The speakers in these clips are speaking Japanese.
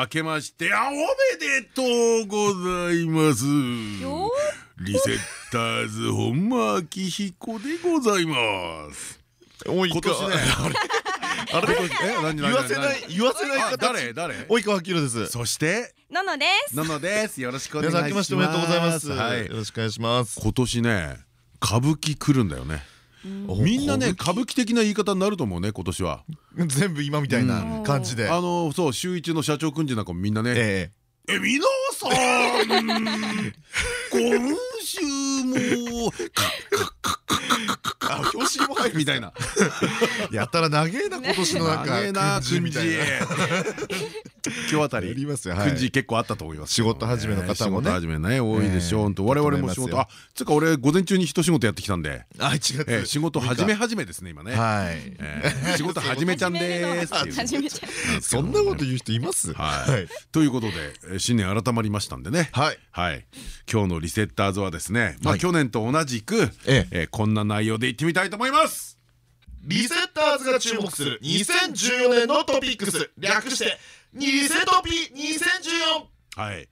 明けましてあおめでとうございます。リセッターズ本間明彦でございます。おい今年ねあれ？え何言わせない言わせない誰？誰？及川明です。そして？ののです。ののです。よろしくお願いします。皆さん明けましておめでとうございます。はい。よろしくお願いします。今年ね歌舞伎来るんだよねみんなね歌舞伎的な言い方になると思うね今年は。全部今みたいな感じで。あのそう週一の社長くんじなんかもみんなねええ。皆さん 今週もあ表紙も入るみたいなやったら長えな今年のなんか長えな訓示今日あたりやりますよはい訓示結構あったと思います仕事始めの方もね仕事始めね多いでしょうと我々も仕事あつうか俺午前中に一仕事やってきたんであ1月ええ仕事始め始めですね今ねはいええ仕事始めちゃんです。そんなこと言う人いますはいということでえ新年改まりましたんでねはいはい今日のリセッターズはですね。まあはい。去年と同じくええ。えーこんな内容でいってみたいと思います。リセッターズが注目する2014年のトピックス。略してニセトピ2014はい。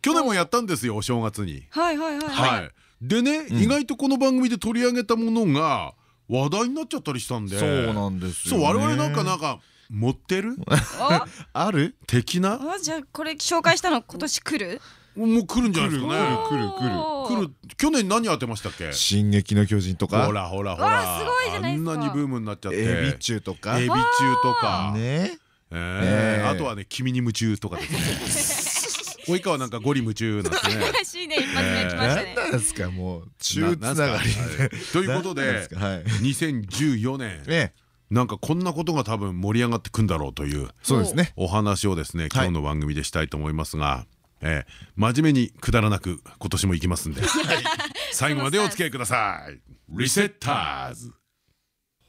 去年もやったんですよお正月に。はいはいはい。はい。でね意外とこの番組で取り上げたものが話題になっちゃったりしたんで。そうなんですよね。そう我々なんかなんか持ってる？あ、ある？的な？あじゃあこれ紹介したの今年来る？もう来るんじゃないですかね。来る来るおー来る去年何当てましたっけ？進撃の巨人とか？ほらほらほわらあすごいじゃないですか。あんなにブームになっちゃって。エビチューとか？エビ中とか。ね。えあとはね君に夢中とかですね。及川なんかゴリ夢中なんですね。らしいね一発目来ましたね。何なんですかもう。中つながりということですか？はい。2014年ねなんかこんなことが多分盛り上がってくんだろうというそうですね。お話をですね今日の番組でしたいと思いますが、ええ真面目にくだらなく今年も行きますんで。最後までお付き合いください。リセッターズ。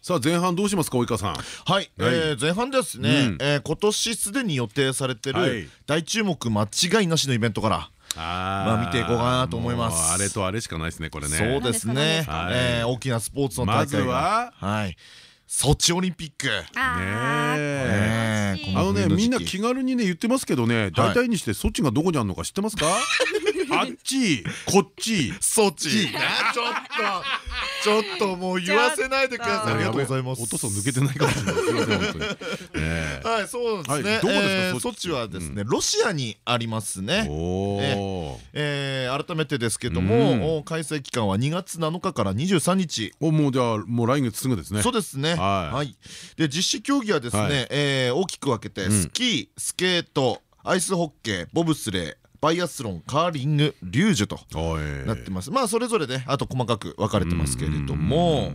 さあ前半どうしますか及川さん。はい、えー前半ですね、うん。えー今年すでに予定されてはい。る大注目間違いなしのイベントから、あまあ見ていこうかなと思います。あれとあれしかないですねこれね。そうですね、はい。えー大きなスポーツの大会が。まずは。はいソチオリンピック。あねえ。ーあのねみんな気軽にね言ってますけどね大体にしてそっちがどこにあるのか知ってますか？あっちこっち。ソチあちょっとちょっともう言わせないでください。ありがとうございます。お父さん抜けてないかもしれないはいそうですね、はいどこですかえーソチソチはですね、ロシアにありますね。えー改めてですけどうん。も、お開催期間は2月7日から23日。おもうじゃあもう来月すぐですね。そうですね。はい。はい。で実施競技はですはい。ね、えー大きく分けてん。スキー、スケート、アイスホッケー、ボブスレー、バイアスロン、カーリング、リュージュとなってます。まあそれぞれね、あと細かく分かれてますけれども、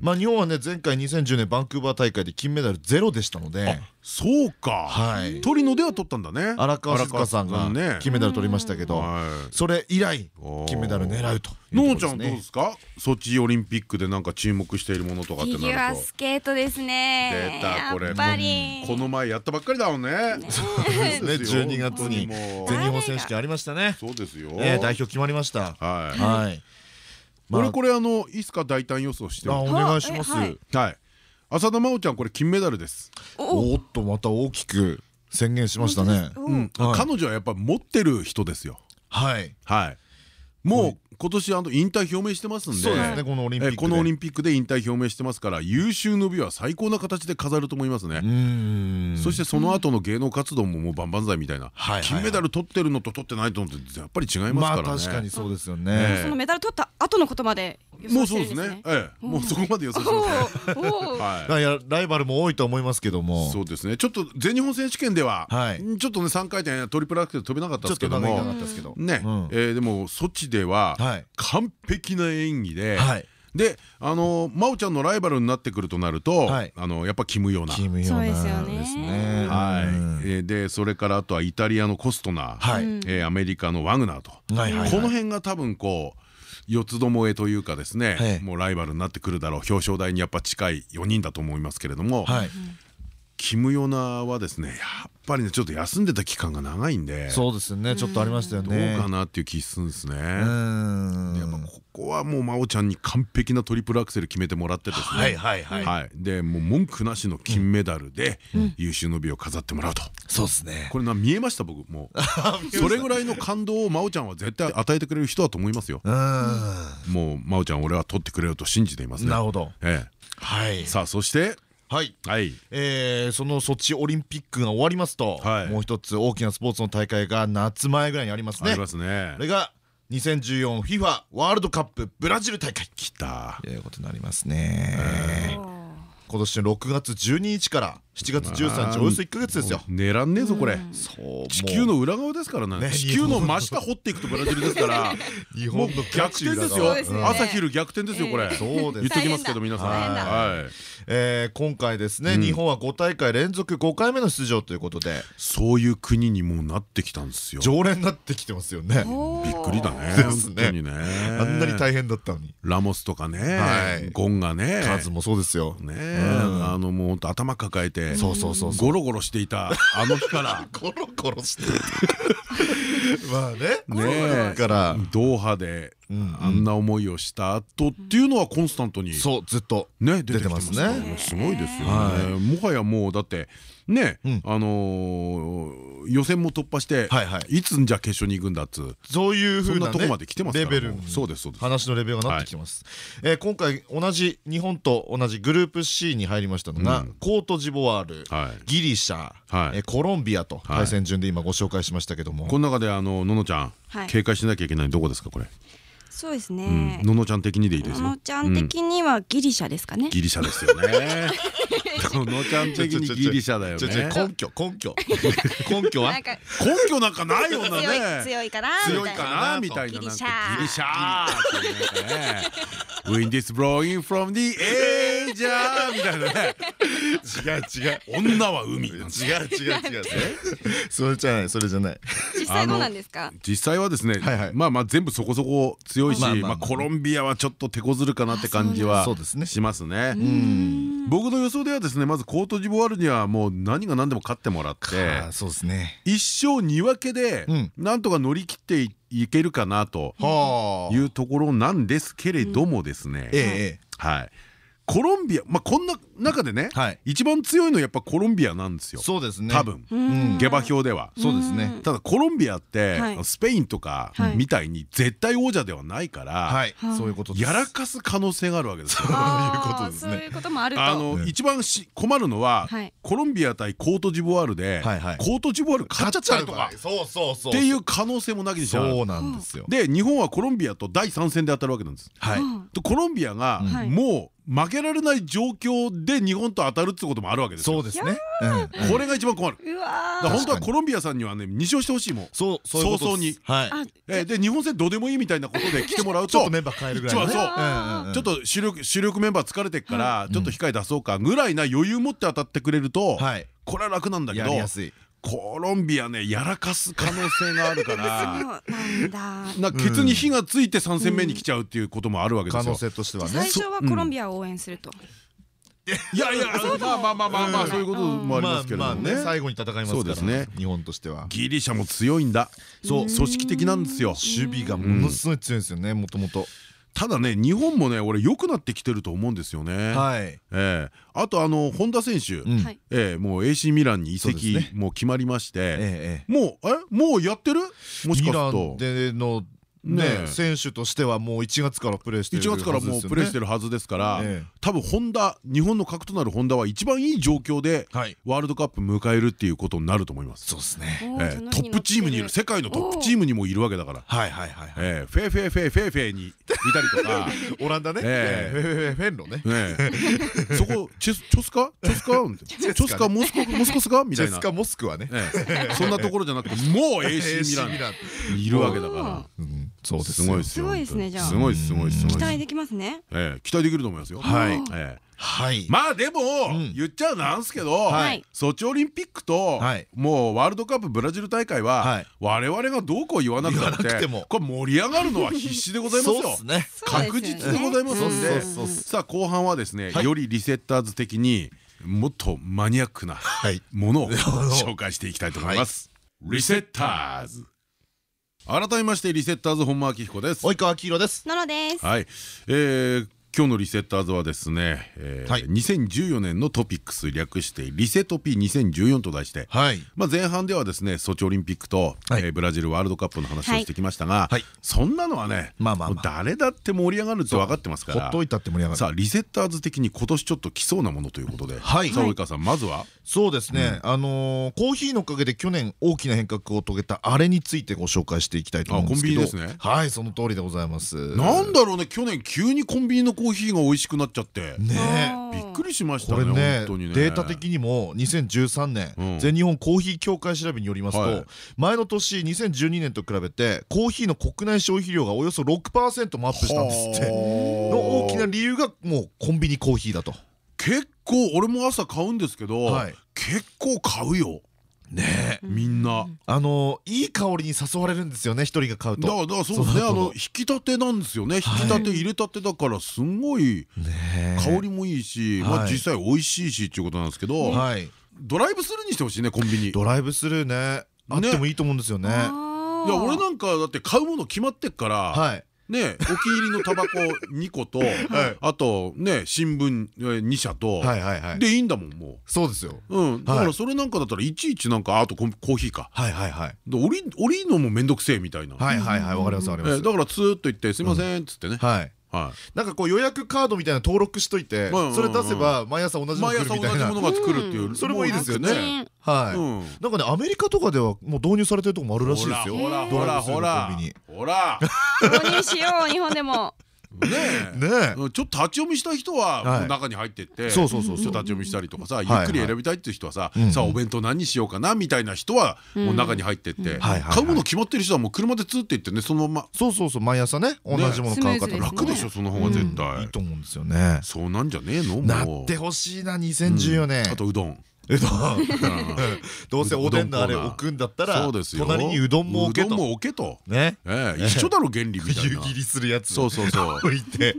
まあ日本はね前回2010年バンクーバー大会で金メダルゼロでしたので、そうか。はい。トリノでは取ったんだね。荒川静香さんがね。金メダル取りましたけど、はい。それ以来金メダル狙うとのところですね。のちゃんどうで。すか？ソチオリンピックでなんか注目しているものとかってフィギュアなるとスケートですね。出たこれ。やっぱり。この前やったばっかりだもんね。ね12 月にもう。全日本選手権ありましたね。そうですよ。ね代表決まりました。はい俺これあのいつか大胆予想してお願いします。はい。はい。浅田真央ちゃんこれ金メダルです。おお。っとまた大きく宣言しましたね。彼女はやっぱ持ってる人ですよ。はい。はい。もう今年あの引退表明してますんで。そうですねこのオリンピックで。えこのオリンピックで引退表明してますから優秀の美は最高な形で飾ると思いますね。うーん。そしてその後の芸能活動ももう万々歳みたいな。はいはいはい。金メダル取ってるのと取ってないのとやっぱり違いますまあからね。確かにそうですよえね。そのメダル取った後のことまで予もう想してそうですね。るんですね。ええ。もうそこまで予想してますね。おーおー。はい。いやライバルも多いと思いますけども。そうですね。ちょっと全日本選手権でははい。ちょっとね3回転トリプルアクセル飛べなかったですけども。長いなかったですけど。ね。でもソチでははい完璧な演技ではい。であの真央ちゃんのライバルになってくるとなるとはい。あのやっぱキム・ヨナ。キムヨナですね。はい。でそれからあとはイタリアのコストナはい。えーアメリカのワグナーと。この辺が多分こう四つどもえというかですはい。ねもうライバルになってくるだろう。表彰台にやっぱ近い4人だと思いますけれども。はいキム・ヨナはですねやっぱりねちょっと休んでた期間が長いんでそうですねちょっとありましたよどうねかなっていう気するんですね。うやっぱんここはもう真央ちゃんに完璧なトリプルアクセル決めてもらってですね。はいはいはい。はい。でもう文句なしの金メダルで優秀の美を飾ってもらうと。そうですね。これな見えました僕も。うそれぐらいの感動を真央ちゃんは絶対与えてくれる人だと思いますよ。うん。もう真央ちゃん俺は取ってくれると信じていますね。なるほど。えはい。えさあそしてはい。はい。えーそのソチオリンピックが終わりますとはい。もう一つ大きなスポーツの大会が夏前ぐらいにありますね。ありますね。これが 2014FIFA ワールドカップブラジル大会。来た。ということになりますね。今年の6月12日から7月13日およそ1か月ですよ。狙んねえぞこれ。地球の裏側ですからね。ね地球の真下掘っていくとブラジルですから。日もう本の逆転ですよ。朝昼逆転ですよこれ。そう言っときますけど皆さん。はい。えー今回ですねうん。日本は5大会連続5回目の出場ということで。そういう国にもうなってきたんですよ。常連になってきてますよね。びっくりだねですね。本当にね。あんなに大変だったのに。ラモスとかねはい。ゴンがね。数もそうですよ。ねうん。あのもうほんと頭抱えてそうそうそうそう。ゴロゴロしていたあの日から。コロコロして。まあね。ねだからドーハであんな思いをした後っていうのはコンスタントに。そうずっとね出てますすね。すごいですよはねもはやもうだってねうん。あのー予選も突破してはいはい。いつじゃあ決勝に行くんだっつうそういうふうなねそんなとこまで来てますから。レベルそうですそうです。話のレベルがなってきてます、えー今回同じ日本と同じグループ C に入りましたのが、うん。コートジボワール、はい。ギリシャ、はい。えーコロンビアとはい。対戦順で今ご紹介しましたけども、この中であのののちゃんはい。警戒しなきゃいけないどこですかこれ？そうですうん。ねののちゃん的にでいいですよ。ののちゃん的にはギリシャですかね。ギリシャですよね。ののちゃん的にギリシャだよ根拠根拠根拠はなんか根拠なんかないよね強いかな強いかなみたいなギリシャギリシャ Wind is blowing from the Asia みたいなね違う違う女は海違う違う違うそれじゃないそれじゃない実際どうなんですか実際はですねはいはいまあまあ全部そこそこ強いしコロンビアはちょっと手こずるかなって感じはしますね。うん。僕の予想ではですねまずコートジボワールにはもう何が何でも勝ってもらってそうですね。一勝二分けでうん。なんとか乗り切っていいけるかなとはあ。いうところなんですけれどもですね。ええ。はいコロンビアまあこんな中でねはい。一番強いのはやっぱコロンビアなんですよ。そうですね。多分。うん。下馬評では。そうですね。ただコロンビアってはい。スペインとかはい。みたいに絶対王者ではないからそういうことです。やらかす可能性があるわけですそういうことですね。そういうこともあると。あの一番し困るのははい。コロンビア対コートジボワールではいはい。コートジボワール勝っちゃったりとか。そうそうそうっていう可能性もなきにしそうなんですよ。で日本はコロンビアと第3戦で当たるわけなんです。はい。とコロンビアがはい。もう負けられない状況で日本と当たるってこともあるわけですよ。そうですね。うんこれが一番困る。うわだからー本当はコロンビアさんにはね2勝してほしいもん。そう早はい。あえーで日本戦どうでもいいみたいなことで来てもらうと ちょっとメンバー変えるぐらいちょっと主力主力メンバー疲れてっからちょっと控え出そうかぐらいな余裕持って当たってくれるとはい。これは楽なんだけどやりやすいコロンビアねやらかす可能性があるから。なケツに火がついて3戦目に来ちゃうっていうこともあるわけですよ。可能。性としてはね。最初はコロンビアを応援すると。いやいやまあまあまあまあまあうんそういうこともありますけれどもね。最後に戦いますからね。日本としては。ギリシャも強いんだ。そう組織的なんですよ。守備がものすごい強いんですよねもともとただね日本もね俺良くなってきてると思うんですよね。はい。ええ。あとあの本田選手、ええもう AC ミランに移籍もう決まりまして、ええもうえもうやってる？もしかするミランとでのねね選手としてはもう1月からプレーしてる1月からもうプレーしてるるはずですから、ええ。多分ホンダ日本の核となるホンダは一番いい状況ではい。ワールドカップ迎えるっていうことになると思います。そうですね。トップチームにいる世界のトップチームにもいるわけだから。はいはいはいはい。ええ。フェーフェーフェーフェーフェーにいたりとか。オランダね。えフェフェフェンロねそこチェスチョスカチョスカチョスカモスコモスコスカみたいなジェスカモスクはねええそんなところじゃなくてもう AC ミランいるわけだかうんそうらですよ。すごいですよすごいですねじゃあ。すごいですすごいですすごいです。期待できますね。ええ期待できると思いますよ。はい。ええ。はい。まあでもん。言っちゃなんすけどはい。ソチオリンピックとはい。もうワールドカップブラジル大会ははい。我々がどうこう言わなくてても。これ盛り上がるのは必死でございますよ。そうっすね。確実でございますんそうでそうそうさあ後半はですねはい。よりリセッターズ的にもっとマニアックなはい。ものを 紹介していきたいと思います。リセッターズ改めましてリセッターズ本間明彦です。及川明宏です。ののです。はい、えー今日のリセッターズはですね、えーはい。2014年のトピックス略してリセトピ2014と題して、はい。まあ前半ではですねソチオリンピックと、はい。えーブラジルワールドカップの話をしてきましたが、はい。そんなのはねまあまあ誰だって盛り上がるって分かってますから。ほっといたって盛り上がる。さあリセッターズ的に今年ちょっと来そうなものということで、はい。さあ及川さんまずは？そうですね、あのーコーヒーのおかげで去年大きな変革を遂げたあれについてご紹介していきたいと思うんですけど。あコンビニですね。はいその通りでございます。なんだろうね去年急にコンビニのコーヒーが美味しくなっちゃって。ね。びっくりしましたねこれね本当にね。データ的にも2013年、うん全日本コーヒー協会調べによりますと、はい。前の年2012年と比べてコーヒーの国内消費量がおよそ6%もアップしたんですって。の大きな理由がもうコンビニコーヒーだと。結構俺も朝買うんですけど、はい。結構買うよねみんな。あのいい香りに誘われるんですよね一人が買うと。だからそうですね。あその引き立てなんですよね。引き立て入れたてだからすんごいね香りもいいしまあはい実際美味しいしっていうことなんですけどはい。ドライブスルーにしてほしいねコンビニ。いドライブスルーね。あってもいいと思うんですよね。いや俺なんかだって買うもの決まってっからはいねお気に入りのタバコ 2個とあとね新聞2社とでいいんだもんもそうですよ。ううんだからそれなんかだったらいちいちなんかあとコーヒーか。はいはいはい。で降りるのもめんどくせえみたいな。はいはいはい。わかりますわかります。えだからツーッと言って「すいません」っつってね。はい。はなんかこう予約カードみたいな登録しといてそれ出せば毎朝同いじものが作るっていう。それもいいですよね。はいうん。なんかねアメリカとかではもう導入されてるとこもあるらしい。ですよほらほらほらほら導入しよう日本でもねちょっと立ち読みしたい。人は中に入ってってそうそうそう立ち読みしたりとかさゆはい。っくり選びたいっていう人はさうん。さあお弁当何にしようかなみたいな人はもう中に入ってって。買うもの決まってる人はもう車でツーって行ってねそのまま。そうそうそう毎朝ね同じもの買う方楽でしょその方が絶対いいと思うんですよね。そうなんじゃねえのなもう。ってほしいな2014年。あとうどんうどん。どうせおでんのあれ置くんだったらそうですよ。隣にうどんも置けと。うどんも置けと。ね。ええ一緒だろ原理みたいな。湯切りするやつ。そうそうそう。置いて。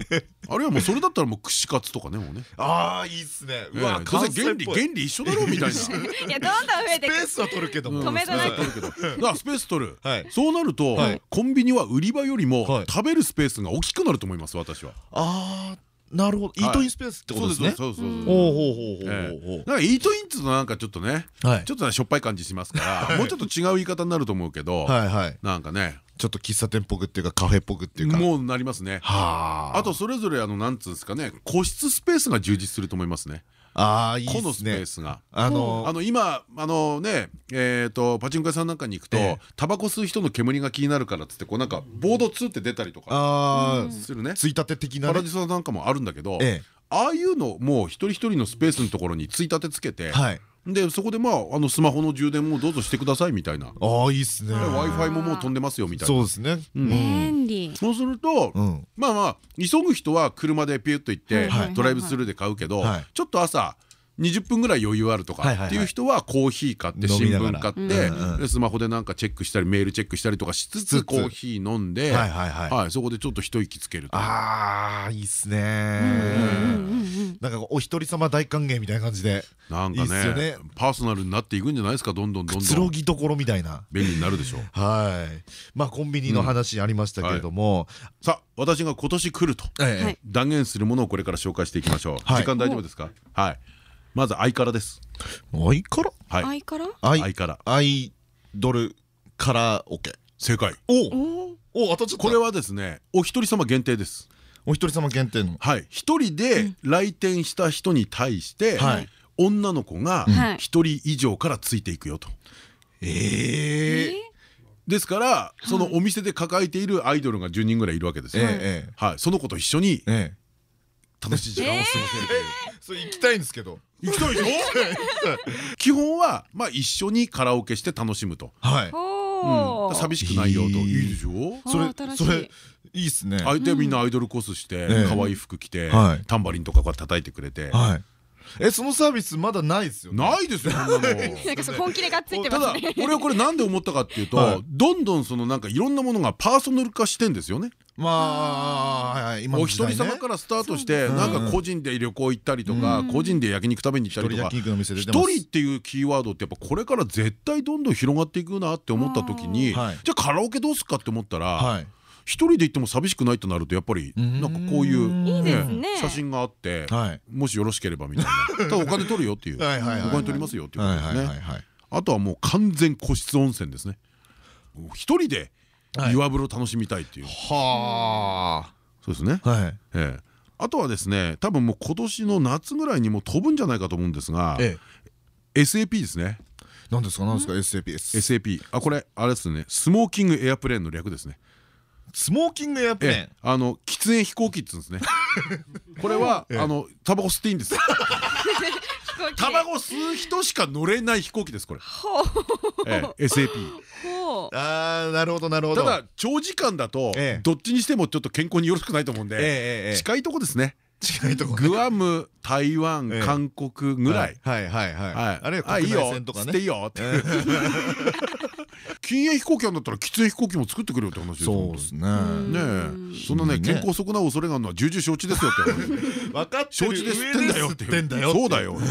あるいはもうそれだったらもう串カツとかねもうね。ああいいっすね。うわええどうせ原理原理一緒だろみたいな。いやどんどん増えてく。スペースは取るけども。止めどなくスペースは取るけどスペース取る。はい。そうなるとはい。コンビニは売り場よりもはい。食べるスペースが大きくなると思います私は。ああなるほど。イートインスペースってことですね。そうそうそうほうほうほうほうえほう。ほえ。だからイートインっつうのはなんかちょっとねちょっとねしょっぱい感じしますからもうちょっと違う言い方になると思うけどはいはい。なんかねちょっと喫茶店っぽくっていうかカフェっぽくっていうか。もうなりますね。はあ。あとそれぞれあのなんつうんですかね個室スペースが充実すると思いますねああいい個のスペっすねースが。あのあの今あのねえーとパチンコ屋さんなんかに行くとええ。タバコ吸う人の煙が気になるからっつってこうなんかボードツーって出たりとかああするね。ついたて的なね。パラディソなんかもあるんだけどえああいうのもう一人一人のスペースのところについたてつけてえはいでそこでまああのスマホの充電もどうぞしてくださいみたいな。ああいいっすね。w i f i ももう飛んでますよみたいな。そうですね。うん。便利。そうするとうん。まあまあ急ぐ人は車でピュッと行ってはい。ドライブスルーで買うけどはい。ちょっと朝20分ぐらい余裕あるとかっていう人はコーヒー買って新聞買ってスマホでなんかチェックしたりメールチェックしたりとかしつつつつ。コーヒー飲んではいはいはい。はいそこでちょっと一息つけると。ああいいっすね。うんなんかお一人様大歓迎みたいな感じで。なんかいいっすよね。ねパーソナルになっていくんじゃないですか？どんどんどんくつどんろぎどころみたいな。便利になるでしょ。うはい。まあコンビニの話ありましたけれども。さあ私が今年来ると。断言するものをこれから紹介していきましょう。はい。時間大丈夫ですか？はいまずアイカラです。アイカラはい。アイから？アイアイカラアイドルカラオケ。正解。おおお当たっちゃった。これはですねお一人様限定です。お一人様限定の？はい。一人で来店した人に対してはい。女の子がはい。一人以上からついていくよと。ええですからそのお店で抱えているアイドルが10人ぐらいいるわけですよ。ええはい、その子と一緒にええ楽しい時間を過ごせるという。それ行きたいんですけど。行きたいでしょ？基本はまあ一緒にカラオケして楽しむと、はい。寂しくないよと。いいでしょ？それそれいいっすね。相手はみんなアイドルコースしてええ可愛い服着てはい。タンバリンとかこう叩いてくれて。はい。えそのサービスまだないですよね？ないですよ なん。か本気でがっついてただますね。俺はこれなんで思ったかっていうはい。とどんどんそのなんかいろんなものがパーソナル化してんですよね。まあお一人様からスタートしてなんか個人で旅行行ったりとか個人で焼肉食べに行ったりとか。一人っていうキーワードってやっぱこれから絶対どんどん広がっていくなって思った時にじはい。ゃあカラオケどうすっかって思ったらはい。一人で行っても寂しくないとなるとやっぱりんなんかこういう写真があってはい。もしよろしければみたいな。ただお金取るよっていう。お金取りますよっていうこはいとですねあとはもう完全個室温泉ですね。一人ではい岩風呂楽しみたいっていう。はそうですね。あはい。ええ。あとはですね多分もう今年の夏ぐらいにもう飛ぶんじゃないかと思うんですがえ SAP ですね。え何ですか？何ですか？SAPS SAP あこれあれですね。スモーキングエアプレーンの略ですね。スモーキングエアプレーン？ええ。あの喫煙飛行機っつうんですね。これはええ。あのタバコ吸っていいんです飛 行機。タバコ吸う人しか乗れない飛行機ですこれ。ほう。ええ SAP ほう。ああなるほどなるほど。ただ長時間だとええ。どっちにしてもちょっと健康によろしくないと思うんええで近いとこですね近いとこね。グアム台湾ええ。韓国ぐらい。はいはいはい。はい。あれ国内線とかね。いいよって。禁煙飛行機あんだったら喫煙飛行機も作ってくれよって話ですよそうですね。ねえ。そんなねね。健康損なう恐れがあるのは重々承知ですよって話分かって承知で吸ってんだよって。そうだよ。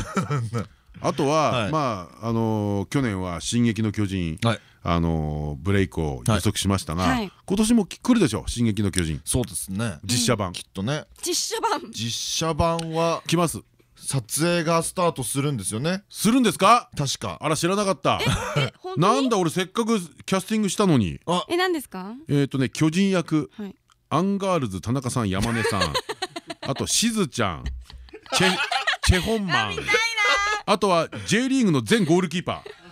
あとははい。まああのー去年は「進撃の巨人」はいあのーブレイクを予測しましたがはい。今年も来るでしょ「進撃の巨人。そうですね」実写版。きっとね。実写版。実写版は来ます。撮影がスタートするんですよね。するんですか？確か。あら知らなかった。え 本当に？なんだ俺せっかくキャスティングしたのに。あ。え何ですか？えっとね巨人役。はい。アンガールズ田中さん山根さん。あとしずちゃん。チェチェホンマン。あとは J リーグの全ゴールキーパー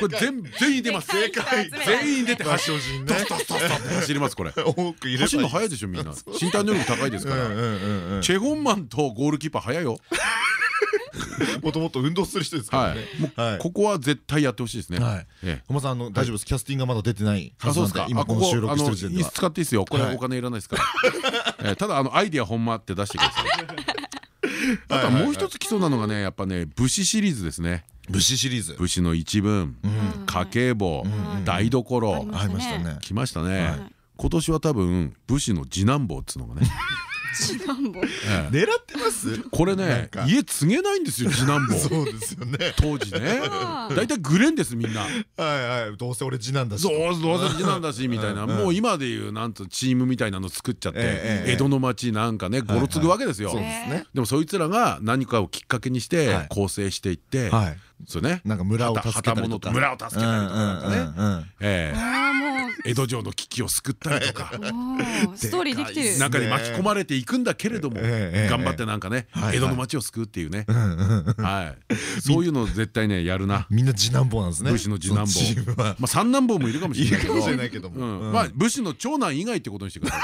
これ全全員出ます。でかい全員出てまあ走精進ねドスドスドス。ドスって走りますこれ走るの早いいでしょみんな身体能力高いですからチェホンマンとゴールキーパー早いよもともと運動する人ですからはいねここは絶対やってほしいですねはいええ小間さんあの大丈夫ですキャスティングがまだ出てないはあそうですかずなんで今この収録してる時点では使っていいですよこれはいお金いらないですからえーただあのアイディアほんまって出してくださいあとはもう一つ来そうなのがねやっぱね武士シリーズですね武士シリーズ。武士の一文。家計簿。台所。んありましたね。来ましたはい。ね今年は多分武士の次男坊っつうのがね。次男坊。ええ。狙ってます？これね家継げないんですよ次男坊。そうですよね。当時ね。大体グレンですみんな。はいはい。どうせ俺次男だし。そうどうせ次男だしみたいな。もう今でいうなんとチームみたいなの作っちゃって江戸の町なんかねゴロつぐわけですよ。そうですね。でもそいつらが何かをきっかけにしてはい。構成していってはいそうね。なんか村を助けたりとか。村を助けたりとかね。江戸城の危機を救ったりとか。ストーリーできてる。中に巻き込まれていくんだけれども頑張ってなんかね江戸の町を救うっていうね。はい。そういうの絶対ねやるな。みんな次男坊なんですね。武士の次男坊。まあ三男坊もいるかもしれないけど。まあ武士の長男以外ってことにしてください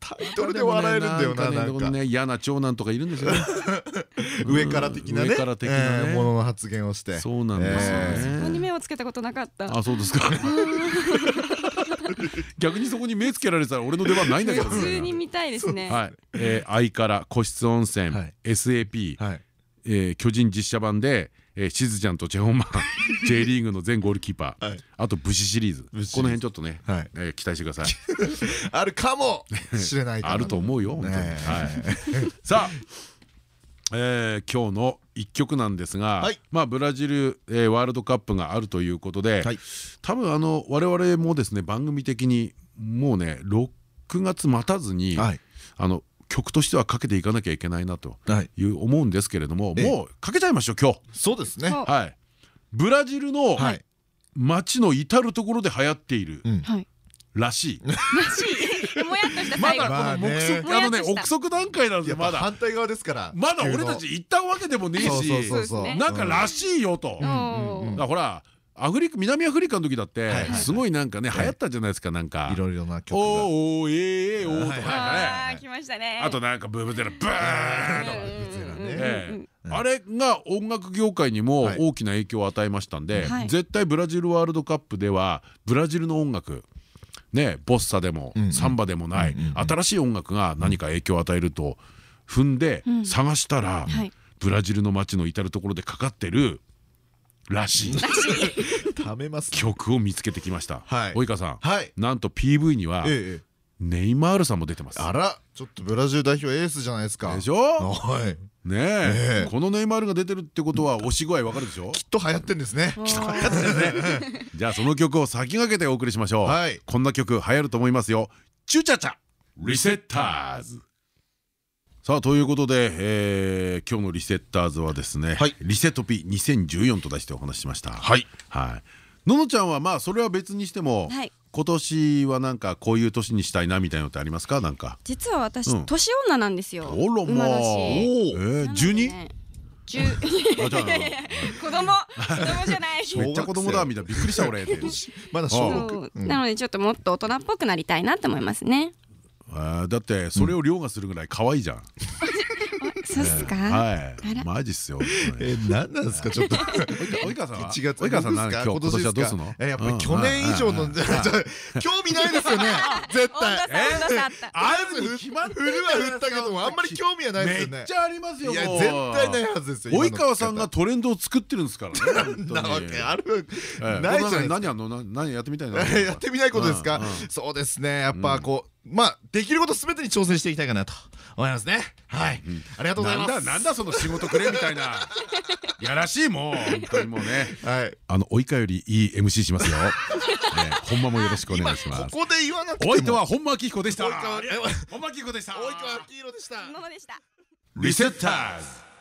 タイトルで笑えるんだよなでもねなんか。ね嫌な長男とかいるんですよね。上から的なね。上から的なね。えーものの発言をして。そうなんですよえねそこに目をつけたことなかった。あそうですか。逆にそこに目つけられてたら俺の出番ないんだけど普通に見たいですね。はい、えー、相から個室温泉、はい。SAP、はい。えー巨人実写版で、えー、しずちゃんとチェホンマン J リーグの全ゴールキーパー、はい。あと武士シリーズ。この辺ちょっとね、はい。えー期待してください。あるかも！しれないあると思うよ本当に、はい、さあ、えー今日の一曲なんですが、はい。まあブラジル、えーワールドカップがあるということで、はい。多分あの我々もですね番組的にもうね6月待たずに、はい。あの曲としてはかけていかなきゃいけないなとはい。いう思うんですけれども、ええ。もうかけちゃいましょう今日。そうですね。はい、ブラジルのはい。街の至る所で流行っている。らしい。らしい。もやっとしたま最後。だこの測あのね憶測段階なんでまだ。反対側ですから。まだ俺たち行ったわけでもねえし。なんからしいよと。だからほらアフリカ南アフリカの時だってすごいなんかね流行ったじゃないですかなんか。いろいろな曲が。おーおーえーえーおーとかなんかねあー来ましたね。あとなんかブーブーゼラブーン。とかあれが音楽業界にも大きな影響を与えましたんではい。絶対ブラジルワールドカップではブラジルの音楽ねボッサでもサンバでもない新しい音楽が何か影響を与えると踏んでん。探したらはい。ブラジルの街の至る所でかかってるらしい。食べます曲を見つけてきました。はい。及川さんはい。なんと PV にはええネイマールさんも出てます。あらちょっとブラジル代表エースじゃないですか。でしょ？はい。ねえ。え。このネイマールが出てるってことは押し具合わかるでしょ？きっと流行ってんですね。じゃあその曲を先駆けてお送りしましょう、はい。こんな曲流行ると思いますよ。チュチャチャ。リセッターズさあということで、えー今日のリセッターズはですね、はい。リセトピ2014と出してお話ししました。はい。はい。ののちゃんはまあそれは別にしても、はい。今年はなんかこういう年にしたいなみたいなのってありますか？なんか。実は私うん。年女なんですよ。あらまあ。えー、12? なのでね十あじゃあ子供。子供じゃない。めっちゃ子供だみたいなびっくりした俺まだ小そう学う。んなのでちょっともっと大人っぽくなりたいなって思いますねあーだってそれを凌駕するぐらい可愛いじゃん、そうっすか？はい。マジっすよ。え何なんですか？ちょっと。及川さんは？1月及川さんなんですか今日今年はどうすんの？えやっぱり去年以上の興味ないですよね。絶対。差温度差あった。あるに決まって振るは振ったけどもあんまり興味はないですよね。めっちゃありますよいや絶対ないはずですよ及川さんがトレンドを作ってるんですからね なにわけ。あるええ。ないじゃないですか。何やんの？な何やってみたいな やってみないことですか？そうですね。やっぱこうまあできることすべてに挑戦していきたいかなと。思いますね。はい。ありがとうございます。なんだなんだその仕事くれみたいな。やらしいもう本当にもうね。はい。あの及川よりいい MC しますよ、ね、本間もよろしくお願いします。ここで言わなくても。お相手は本間明彦でした。本間明彦でした。及川黄色でした。ものでした。リセッターズ